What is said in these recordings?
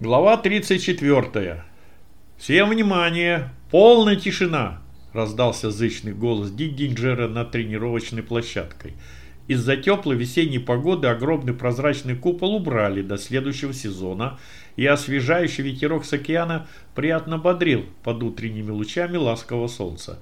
Глава 34. «Всем внимание! Полная тишина!» – раздался зычный голос Дидинджера над тренировочной площадкой. Из-за теплой весенней погоды огромный прозрачный купол убрали до следующего сезона, и освежающий ветерок с океана приятно бодрил под утренними лучами ласкового солнца.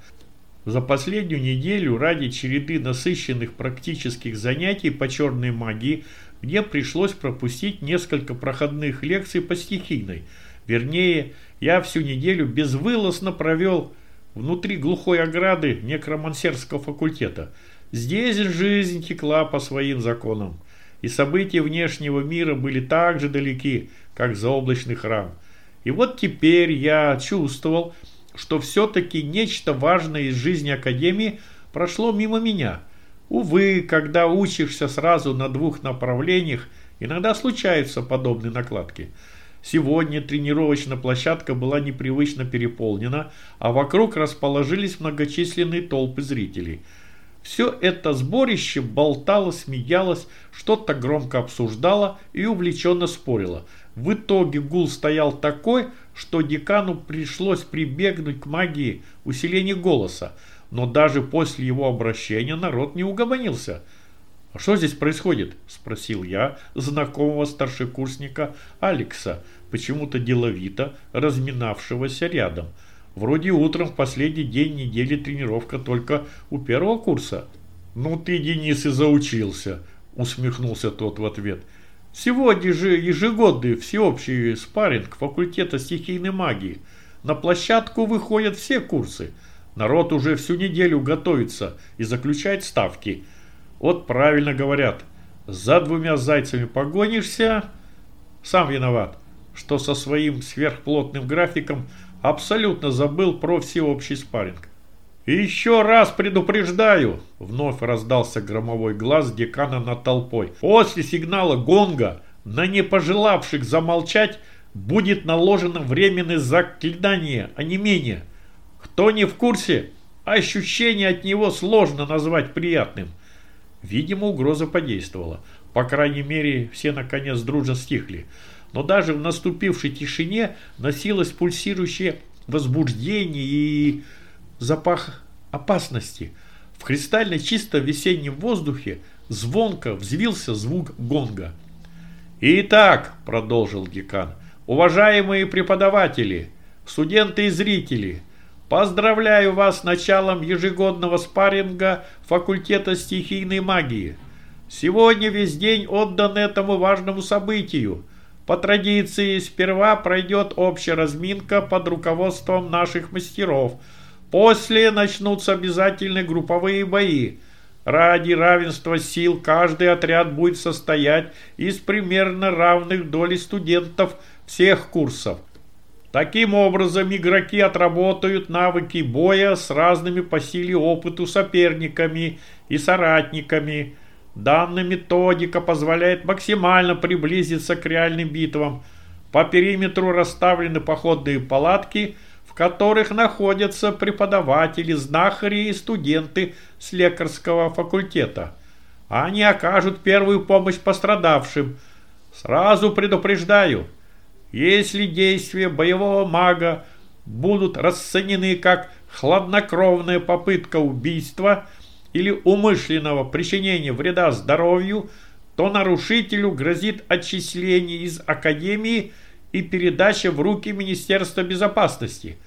За последнюю неделю ради череды насыщенных практических занятий по черной магии – мне пришлось пропустить несколько проходных лекций по стихийной. Вернее, я всю неделю безвылазно провел внутри глухой ограды некромансерского факультета. Здесь жизнь текла по своим законам, и события внешнего мира были так же далеки, как заоблачный храм. И вот теперь я чувствовал, что все-таки нечто важное из жизни Академии прошло мимо меня – Увы, когда учишься сразу на двух направлениях, иногда случаются подобные накладки. Сегодня тренировочная площадка была непривычно переполнена, а вокруг расположились многочисленные толпы зрителей. Все это сборище болтало, смеялось, что-то громко обсуждало и увлеченно спорило. В итоге гул стоял такой, что декану пришлось прибегнуть к магии усиления голоса – но даже после его обращения народ не угомонился. «А что здесь происходит?» – спросил я знакомого старшекурсника Алекса, почему-то деловито разминавшегося рядом. Вроде утром в последний день недели тренировка только у первого курса. «Ну ты, Денис, и заучился», – усмехнулся тот в ответ. «Сегодня же ежегодный всеобщий спарринг факультета стихийной магии. На площадку выходят все курсы – Народ уже всю неделю готовится и заключает ставки. Вот правильно говорят, за двумя зайцами погонишься, сам виноват, что со своим сверхплотным графиком абсолютно забыл про всеобщий спарринг. «И еще раз предупреждаю!» – вновь раздался громовой глаз декана над толпой. «После сигнала гонга на не пожелавших замолчать будет наложено временное заклинание, а не менее – кто не в курсе, ощущение от него сложно назвать приятным. Видимо, угроза подействовала. По крайней мере, все наконец дружно стихли. Но даже в наступившей тишине носилось пульсирующее возбуждение и запах опасности. В кристально чистом весеннем воздухе звонко взвился звук гонга. «Итак», — продолжил декан, — «уважаемые преподаватели, студенты и зрители, Поздравляю вас с началом ежегодного спарринга факультета стихийной магии. Сегодня весь день отдан этому важному событию. По традиции, сперва пройдет общая разминка под руководством наших мастеров. После начнутся обязательные групповые бои. Ради равенства сил каждый отряд будет состоять из примерно равных долей студентов всех курсов. Таким образом, игроки отработают навыки боя с разными по силе опыту соперниками и соратниками. Данная методика позволяет максимально приблизиться к реальным битвам. По периметру расставлены походные палатки, в которых находятся преподаватели, знахари и студенты с лекарского факультета. Они окажут первую помощь пострадавшим. Сразу предупреждаю – если действия боевого мага будут расценены как хладнокровная попытка убийства или умышленного причинения вреда здоровью, то нарушителю грозит отчисление из Академии и передача в руки Министерства безопасности.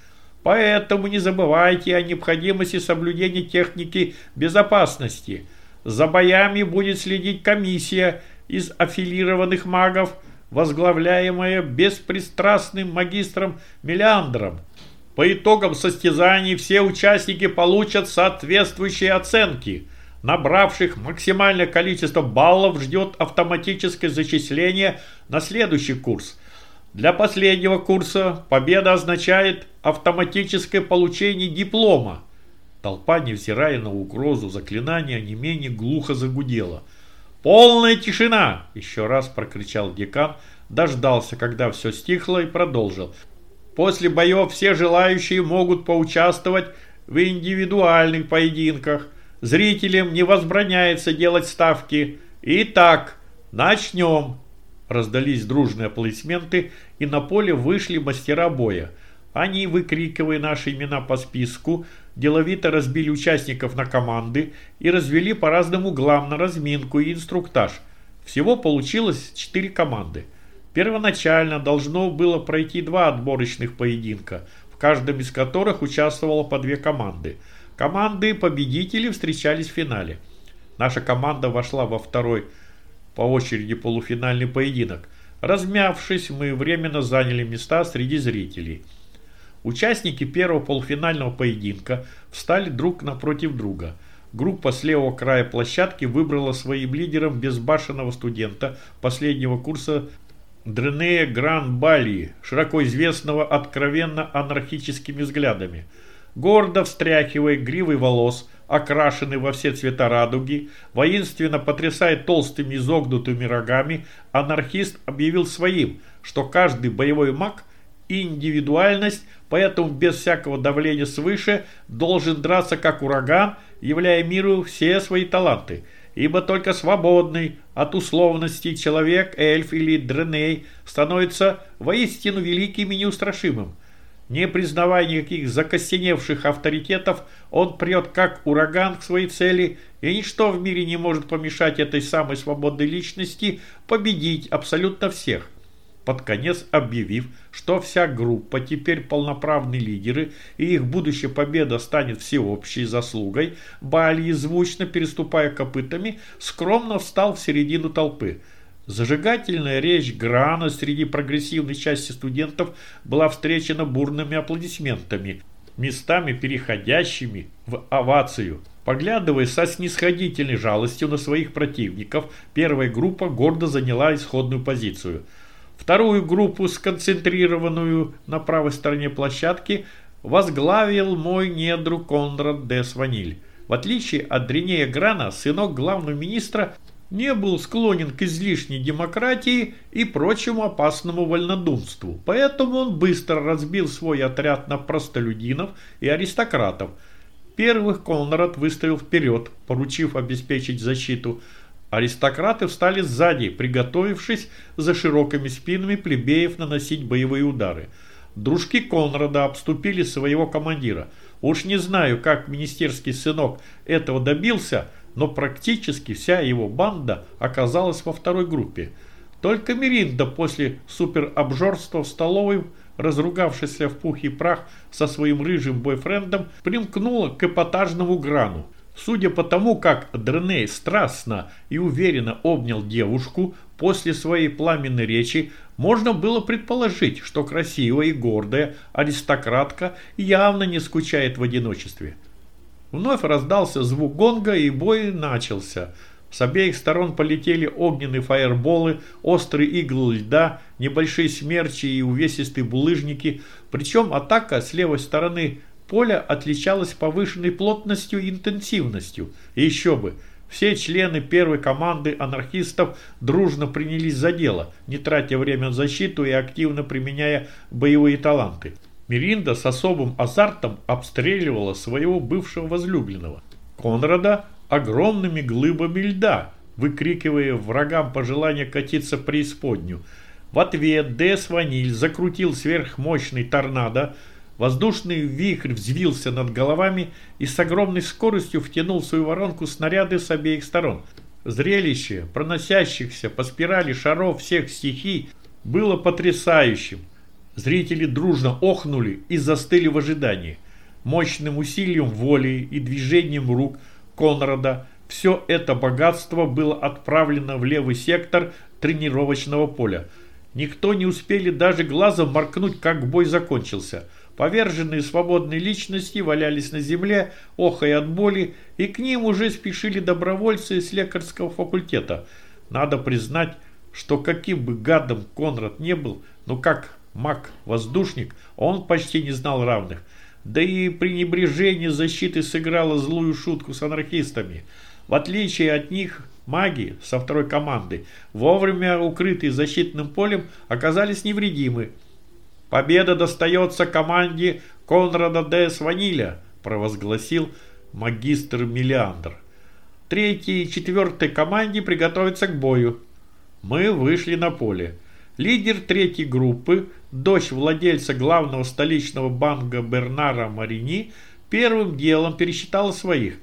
Поэтому не забывайте о необходимости соблюдения техники безопасности. За боями будет следить комиссия из аффилированных магов – возглавляемая беспристрастным магистром Мелиандром. По итогам состязаний все участники получат соответствующие оценки. Набравших максимальное количество баллов ждет автоматическое зачисление на следующий курс. Для последнего курса победа означает автоматическое получение диплома. Толпа, невзирая на угрозу заклинания, не менее глухо загудела – «Полная тишина!» – еще раз прокричал декан, дождался, когда все стихло и продолжил. «После боев все желающие могут поучаствовать в индивидуальных поединках. Зрителям не возбраняется делать ставки. Итак, начнем!» Раздались дружные аплодисменты, и на поле вышли мастера боя. Они, выкрикивая наши имена по списку, деловито разбили участников на команды и развели по разным углам на разминку и инструктаж. Всего получилось четыре команды. Первоначально должно было пройти два отборочных поединка, в каждом из которых участвовало по две команды. Команды победителей встречались в финале. Наша команда вошла во второй по очереди полуфинальный поединок. Размявшись, мы временно заняли места среди зрителей. Участники первого полуфинального поединка встали друг напротив друга. Группа с левого края площадки выбрала своим лидером безбашенного студента последнего курса Дренея Гран Бали, широко известного откровенно анархическими взглядами. Гордо встряхивая гривой волос, окрашенный во все цвета радуги, воинственно потрясая толстыми изогнутыми рогами, анархист объявил своим, что каждый боевой маг – индивидуальность, поэтому без всякого давления свыше должен драться как ураган, являя миру все свои таланты. Ибо только свободный от условностей человек, эльф или дреней становится воистину великим и неустрашимым. Не признавая никаких закостеневших авторитетов, он прет как ураган к своей цели, и ничто в мире не может помешать этой самой свободной личности победить абсолютно всех. Под конец объявив, что вся группа теперь полноправные лидеры и их будущая победа станет всеобщей заслугой, Бальи, звучно переступая копытами, скромно встал в середину толпы – Зажигательная речь Грана среди прогрессивной части студентов была встречена бурными аплодисментами, местами переходящими в овацию. Поглядывая со снисходительной жалостью на своих противников, первая группа гордо заняла исходную позицию. Вторую группу, сконцентрированную на правой стороне площадки, возглавил мой недруг Конрад де Сваниль. В отличие от Дринея Грана, сынок главного министра не был склонен к излишней демократии и прочему опасному вольнодумству, поэтому он быстро разбил свой отряд на простолюдинов и аристократов. Первых Конрад выставил вперед, поручив обеспечить защиту. Аристократы встали сзади, приготовившись за широкими спинами плебеев наносить боевые удары. Дружки Конрада обступили своего командира. Уж не знаю, как министерский сынок этого добился – но практически вся его банда оказалась во второй группе. Только Миринда после суперобжорства в столовой, разругавшись в пух и прах со своим рыжим бойфрендом, примкнула к эпатажному грану. Судя по тому, как Дреней страстно и уверенно обнял девушку после своей пламенной речи, можно было предположить, что красивая и гордая аристократка явно не скучает в одиночестве. Вновь раздался звук гонга, и бой начался. С обеих сторон полетели огненные фаерболы, острые иглы льда, небольшие смерчи и увесистые булыжники. Причем атака с левой стороны поля отличалась повышенной плотностью и интенсивностью. Еще бы, все члены первой команды анархистов дружно принялись за дело, не тратя время на защиту и активно применяя боевые таланты. Миринда с особым азартом обстреливала своего бывшего возлюбленного. Конрада огромными глыбами льда, выкрикивая врагам пожелание катиться в преисподнюю. В ответ Дес Ваниль закрутил сверхмощный торнадо, воздушный вихрь взвился над головами и с огромной скоростью втянул в свою воронку снаряды с обеих сторон. Зрелище проносящихся по спирали шаров всех стихий было потрясающим. Зрители дружно охнули и застыли в ожидании. Мощным усилием воли и движением рук Конрада все это богатство было отправлено в левый сектор тренировочного поля. Никто не успели даже глазом моркнуть, как бой закончился. Поверженные свободные личности валялись на земле, охая от боли, и к ним уже спешили добровольцы из лекарского факультета. Надо признать, что каким бы гадом Конрад не был, но как маг-воздушник, он почти не знал равных. Да и пренебрежение защиты сыграло злую шутку с анархистами. В отличие от них, маги со второй команды, вовремя укрытые защитным полем, оказались невредимы. «Победа достается команде Конрада де Сваниля», провозгласил магистр Миллиандр. Третьей и четвертой команде приготовиться к бою. Мы вышли на поле. Лидер третьей группы, дочь владельца главного столичного банка Бернара Марини, первым делом пересчитала своих.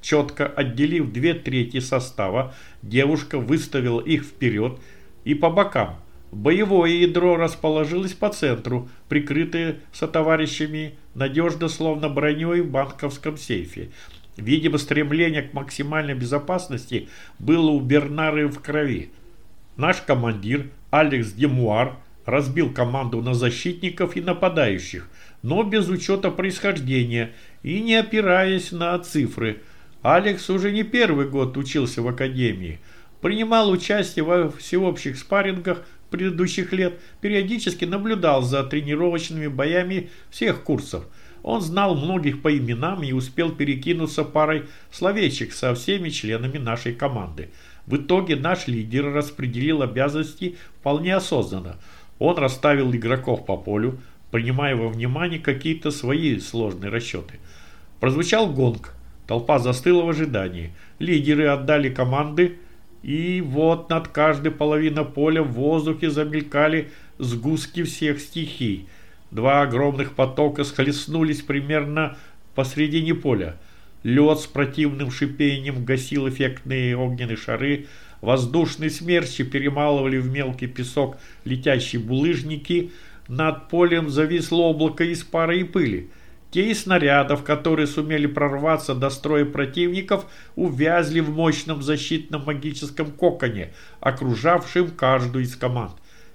Четко отделив две трети состава, девушка выставила их вперед и по бокам. Боевое ядро расположилось по центру, прикрытое сотоварищами, надежно словно броней в банковском сейфе. Видимо, стремление к максимальной безопасности было у Бернары в крови. Наш командир Алекс Демуар разбил команду на защитников и нападающих, но без учета происхождения и не опираясь на цифры. Алекс уже не первый год учился в академии, принимал участие во всеобщих спаррингах предыдущих лет, периодически наблюдал за тренировочными боями всех курсов. Он знал многих по именам и успел перекинуться парой словечек со всеми членами нашей команды. В итоге наш лидер распределил обязанности вполне осознанно. Он расставил игроков по полю, принимая во внимание какие-то свои сложные расчеты. Прозвучал гонг. Толпа застыла в ожидании. Лидеры отдали команды, и вот над каждой половиной поля в воздухе замелькали сгустки всех стихий. Два огромных потока схлестнулись примерно посредине поля. Лед с противным шипением гасил эффектные огненные шары, воздушные смерчи перемалывали в мелкий песок летящие булыжники, над полем зависло облако из пара и пыли. Те из снарядов, которые сумели прорваться до строя противников, увязли в мощном защитном магическом коконе, окружавшем каждую из команд.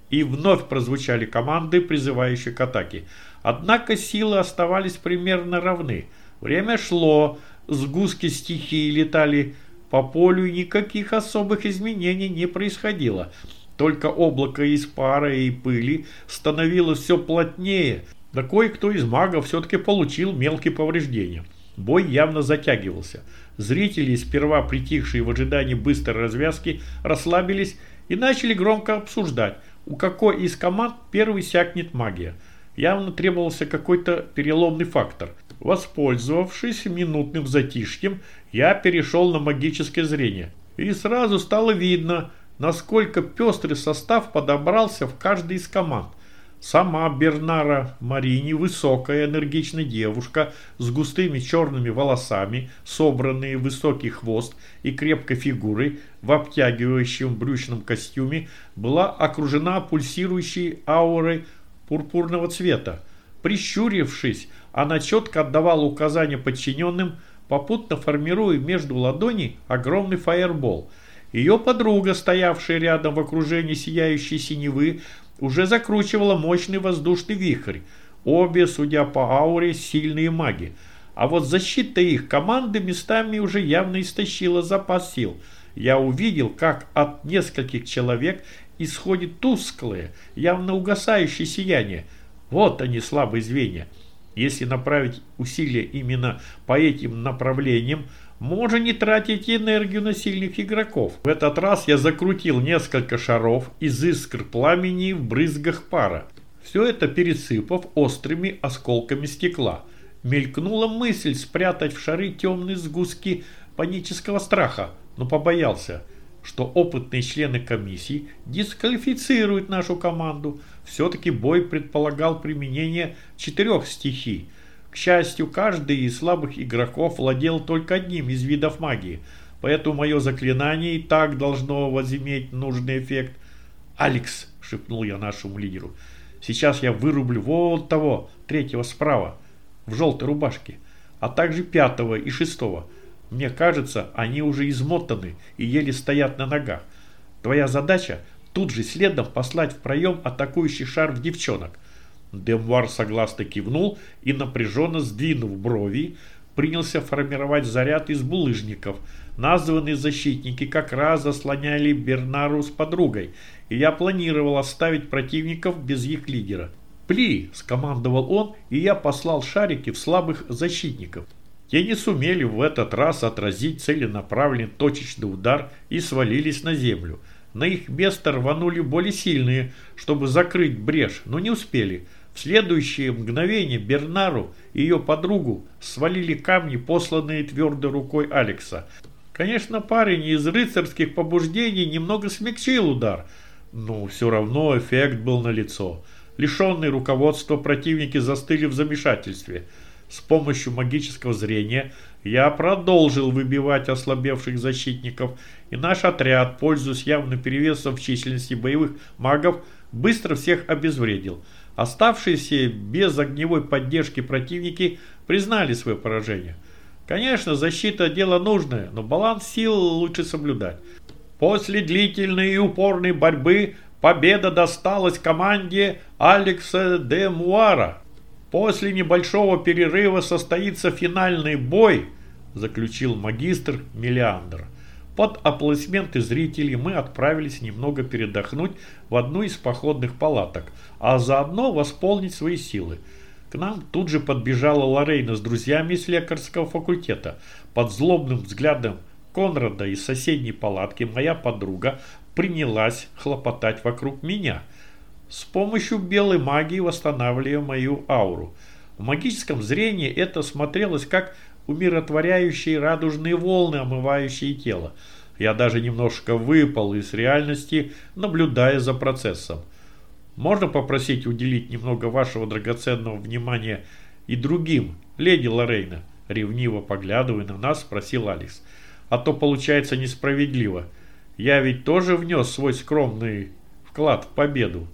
И вновь прозвучали команды, призывающие к атаке. Однако силы оставались примерно равны. Время шло, сгустки стихии летали по полю, и никаких особых изменений не происходило. Только облако из пара и пыли становилось все плотнее – да кое-кто из магов все-таки получил мелкие повреждения. Бой явно затягивался. Зрители, сперва притихшие в ожидании быстрой развязки, расслабились и начали громко обсуждать, у какой из команд первый сякнет магия. Явно требовался какой-то переломный фактор. Воспользовавшись минутным затишьем, я перешел на магическое зрение. И сразу стало видно, насколько пестрый состав подобрался в каждой из команд. Сама Бернара Марини, высокая энергичная девушка с густыми черными волосами, собранные в высокий хвост и крепкой фигурой в обтягивающем брючном костюме, была окружена пульсирующей аурой пурпурного цвета. Прищурившись, она четко отдавала указания подчиненным, попутно формируя между ладоней огромный фаербол. Ее подруга, стоявшая рядом в окружении сияющей синевы, уже закручивала мощный воздушный вихрь. Обе, судя по ауре, сильные маги. А вот защита их команды местами уже явно истощила запас сил. Я увидел, как от нескольких человек исходит тусклое, явно угасающее сияние. Вот они, слабые звенья. Если направить усилия именно по этим направлениям, можно не тратить энергию на сильных игроков. В этот раз я закрутил несколько шаров из искр пламени в брызгах пара. Все это пересыпав острыми осколками стекла. Мелькнула мысль спрятать в шары темные сгустки панического страха, но побоялся, что опытные члены комиссии дисквалифицируют нашу команду. Все-таки бой предполагал применение четырех стихий – к счастью, каждый из слабых игроков владел только одним из видов магии, поэтому мое заклинание и так должно возиметь нужный эффект. «Алекс!» – шепнул я нашему лидеру. «Сейчас я вырублю вот того, третьего справа, в желтой рубашке, а также пятого и шестого. Мне кажется, они уже измотаны и еле стоят на ногах. Твоя задача – тут же следом послать в проем атакующий шар в девчонок. Демвар согласно кивнул и, напряженно сдвинув брови, принялся формировать заряд из булыжников. Названные защитники как раз заслоняли Бернару с подругой, и я планировал оставить противников без их лидера. «Пли!» – скомандовал он, и я послал шарики в слабых защитников. Те не сумели в этот раз отразить целенаправленный точечный удар и свалились на землю. На их место рванули более сильные, чтобы закрыть брешь, но не успели – следующее мгновение Бернару и ее подругу свалили камни, посланные твердой рукой Алекса. Конечно, парень из рыцарских побуждений немного смягчил удар, но все равно эффект был налицо. Лишенные руководства противники застыли в замешательстве. С помощью магического зрения я продолжил выбивать ослабевших защитников, и наш отряд, пользуясь явным перевесом в численности боевых магов, быстро всех обезвредил. Оставшиеся без огневой поддержки противники признали свое поражение – Конечно, защита – дело нужное, но баланс сил лучше соблюдать. После длительной и упорной борьбы победа досталась команде Алекса де Муара. После небольшого перерыва состоится финальный бой, заключил магистр Мелиандр. Под аплодисменты зрителей мы отправились немного передохнуть в одну из походных палаток, а заодно восполнить свои силы – к нам тут же подбежала Лорейна с друзьями из лекарского факультета. Под злобным взглядом Конрада из соседней палатки моя подруга принялась хлопотать вокруг меня. С помощью белой магии восстанавливая мою ауру. В магическом зрении это смотрелось как умиротворяющие радужные волны, омывающие тело. Я даже немножко выпал из реальности, наблюдая за процессом. Можно попросить уделить немного вашего драгоценного внимания и другим, леди Лорейна?» Ревниво поглядывая на нас, спросил Алекс. «А то получается несправедливо. Я ведь тоже внес свой скромный вклад в победу».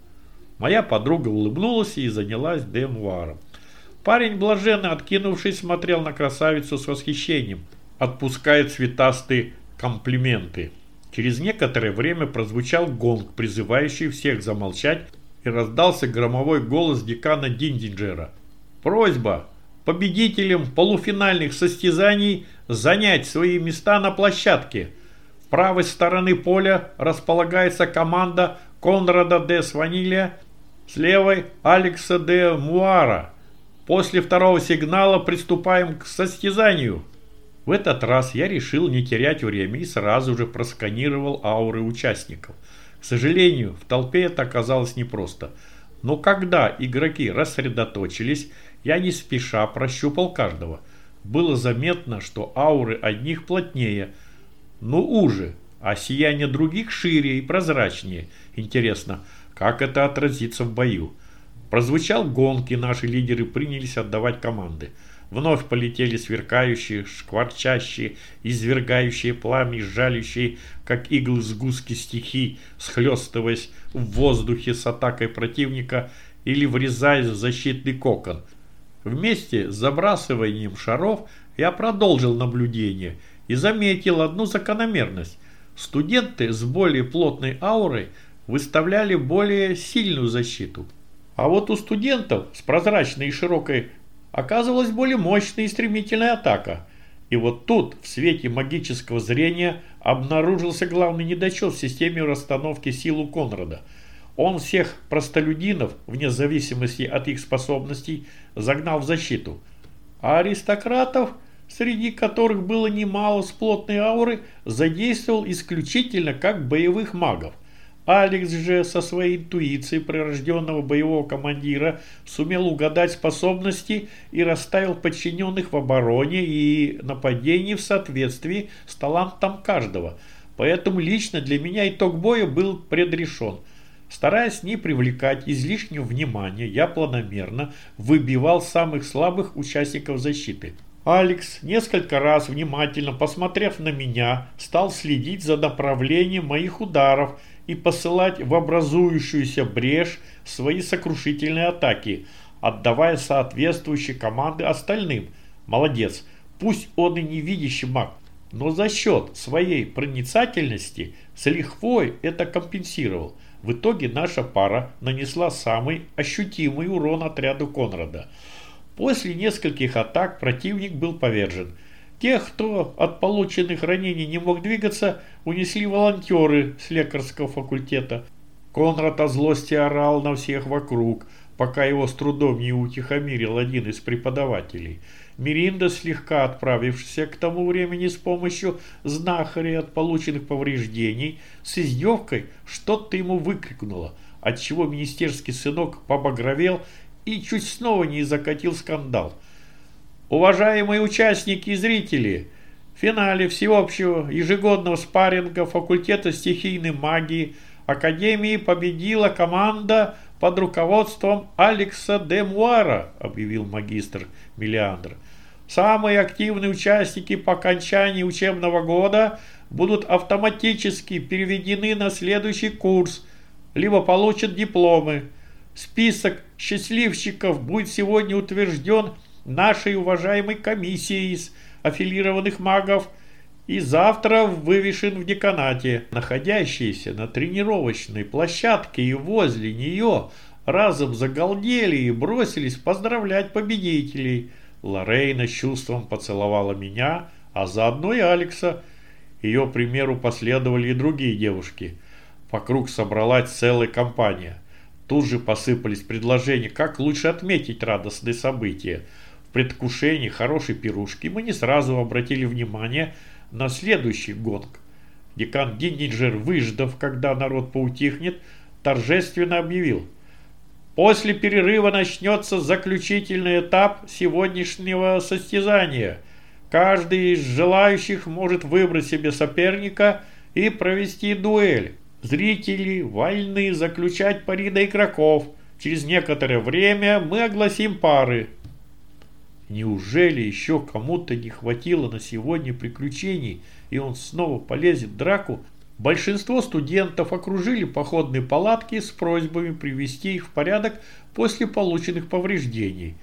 Моя подруга улыбнулась и занялась демуаром. Парень, блаженно откинувшись, смотрел на красавицу с восхищением, отпуская цветастые комплименты. Через некоторое время прозвучал гонг, призывающий всех замолчать и раздался громовой голос декана Диндинджера. «Просьба победителям полуфинальных состязаний занять свои места на площадке. В правой стороны поля располагается команда Конрада де Сванилия, с левой Алекса де Муара. После второго сигнала приступаем к состязанию». В этот раз я решил не терять время и сразу же просканировал ауры участников – к сожалению, в толпе это оказалось непросто. Но когда игроки рассредоточились, я не спеша прощупал каждого. Было заметно, что ауры одних плотнее, но уже, а сияние других шире и прозрачнее. Интересно, как это отразится в бою? Прозвучал гонки, наши лидеры принялись отдавать команды. Вновь полетели сверкающие, шкварчащие, извергающие пламя, жалящие, как иглы сгустки стихий, схлестываясь в воздухе с атакой противника или врезаясь в защитный кокон. Вместе с забрасыванием шаров я продолжил наблюдение и заметил одну закономерность. Студенты с более плотной аурой выставляли более сильную защиту. А вот у студентов с прозрачной и широкой оказывалась более мощная и стремительная атака. И вот тут, в свете магического зрения, обнаружился главный недочет в системе расстановки сил у Конрада. Он всех простолюдинов, вне зависимости от их способностей, загнал в защиту. А аристократов, среди которых было немало с плотной ауры, задействовал исключительно как боевых магов. Алекс же со своей интуицией прирожденного боевого командира сумел угадать способности и расставил подчиненных в обороне и нападении в соответствии с талантом каждого. Поэтому лично для меня итог боя был предрешен. Стараясь не привлекать излишнего внимания, я планомерно выбивал самых слабых участников защиты. Алекс, несколько раз внимательно посмотрев на меня, стал следить за направлением моих ударов – и посылать в образующуюся брешь свои сокрушительные атаки, отдавая соответствующие команды остальным. Молодец, пусть он и не видящий маг, но за счет своей проницательности с лихвой это компенсировал. В итоге наша пара нанесла самый ощутимый урон отряду Конрада. После нескольких атак противник был повержен – Тех, кто от полученных ранений не мог двигаться, унесли волонтеры с лекарского факультета. Конрад о злости орал на всех вокруг, пока его с трудом не утихомирил один из преподавателей. Миринда, слегка отправившаяся к тому времени с помощью знахаря от полученных повреждений, с издевкой что-то ему выкрикнула, отчего министерский сынок побагровел и чуть снова не закатил скандал – Уважаемые участники и зрители, В финале всеобщего ежегодного спарринга факультета стихийной магии Академии победила команда под руководством Алекса де Муара, объявил магистр Миллиандр. Самые активные участники по окончании учебного года будут автоматически переведены на следующий курс, либо получат дипломы. Список счастливчиков будет сегодня утвержден нашей уважаемой комиссией из аффилированных магов и завтра вывешен в деканате. Находящиеся на тренировочной площадке и возле нее разом загалдели и бросились поздравлять победителей. Лорейна с чувством поцеловала меня, а заодно и Алекса. Ее примеру последовали и другие девушки. Вокруг собралась целая компания. Тут же посыпались предложения, как лучше отметить радостные события. Предвкушении хорошей пирушки мы не сразу обратили внимание на следующий гонг. Декан Диннинджер, выждав, когда народ поутихнет, торжественно объявил. После перерыва начнется заключительный этап сегодняшнего состязания. Каждый из желающих может выбрать себе соперника и провести дуэль. Зрители вольны заключать пари до игроков. Через некоторое время мы огласим пары. Неужели еще кому-то не хватило на сегодня приключений, и он снова полезет в драку? Большинство студентов окружили походные палатки с просьбами привести их в порядок после полученных повреждений.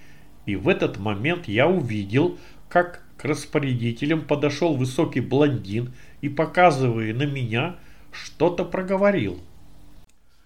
И в этот момент я увидел, как к распорядителям подошел высокий блондин и, показывая на меня, что-то проговорил.